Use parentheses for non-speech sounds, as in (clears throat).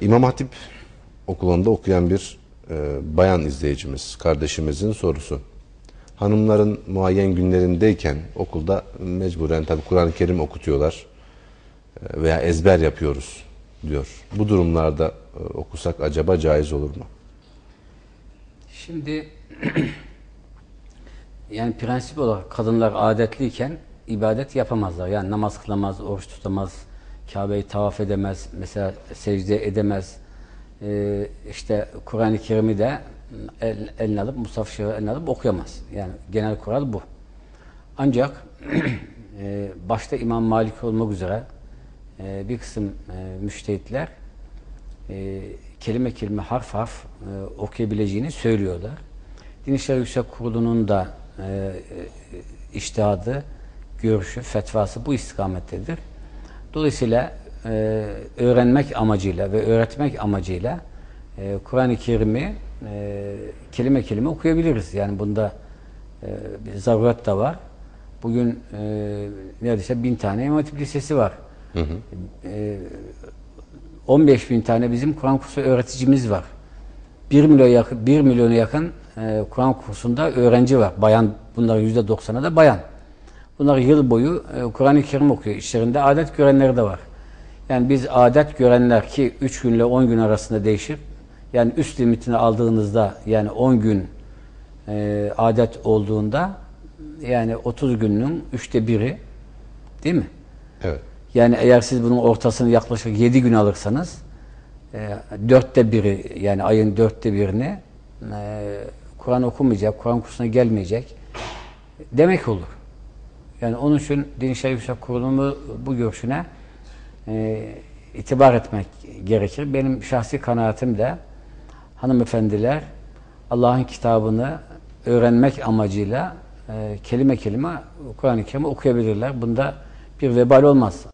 İmam Hatip okulunda okuyan bir e, bayan izleyicimiz, kardeşimizin sorusu. Hanımların muayyen günlerindeyken okulda mecburen tabi Kur'an-ı Kerim okutuyorlar e, veya ezber yapıyoruz diyor. Bu durumlarda e, okusak acaba caiz olur mu? Şimdi (clears throat) yani prensip olarak kadınlar adetliyken ibadet yapamazlar. Yani namaz kılamaz, oruç tutamaz, Kabe'yi tavaf edemez, mesela secde edemez. Ee, işte Kur'an-ı Kerim'i de el, eline alıp, Musaf Şerif'i eline alıp okuyamaz. Yani genel kural bu. Ancak (clears throat) e, başta İmam Malik olmak üzere e, bir kısım e, müştehitler kelime kelime harf harf okuyabileceğini söylüyorlar. Din İşleri Yüksek Kurulu'nun da e, e, iştihadı, görüşü, fetvası bu istikamettedir. Dolayısıyla e, öğrenmek amacıyla ve öğretmek amacıyla e, Kur'an-ı Kerim'i e, kelime kelime okuyabiliriz. Yani bunda e, bir zaruret de var. Bugün e, neredeyse bin tane İmam Lisesi var. Hı hı. E, 15 bin tane bizim Kur'an kursu öğreticimiz var. 1 milyon yakın, 1 milyona yakın e, Kur'an kursunda öğrenci var. Bayan, bunların %90'ı da bayan. Bunlar yıl boyu e, Kur'an-ı Kerim okuyor. İşlerinde adet görenleri de var. Yani biz adet görenler ki 3 günle 10 gün arasında değişir. Yani üst limitini aldığınızda yani 10 gün e, adet olduğunda yani 30 günün üçte biri değil mi? Evet. Yani eğer siz bunun ortasını yaklaşık 7 gün alırsanız e, dörtte biri yani ayın dörtte birini e, Kur'an okumayacak, Kur'an kursuna gelmeyecek demek olur. Yani onun için Din İşleri Yüksek Kurulu'nu bu görüşüne e, itibar etmek gerekir. Benim şahsi kanaatim de hanımefendiler Allah'ın kitabını öğrenmek amacıyla e, kelime kelime Kur'an-ı Kerim'i okuyabilirler. Bunda bir vebal olmaz.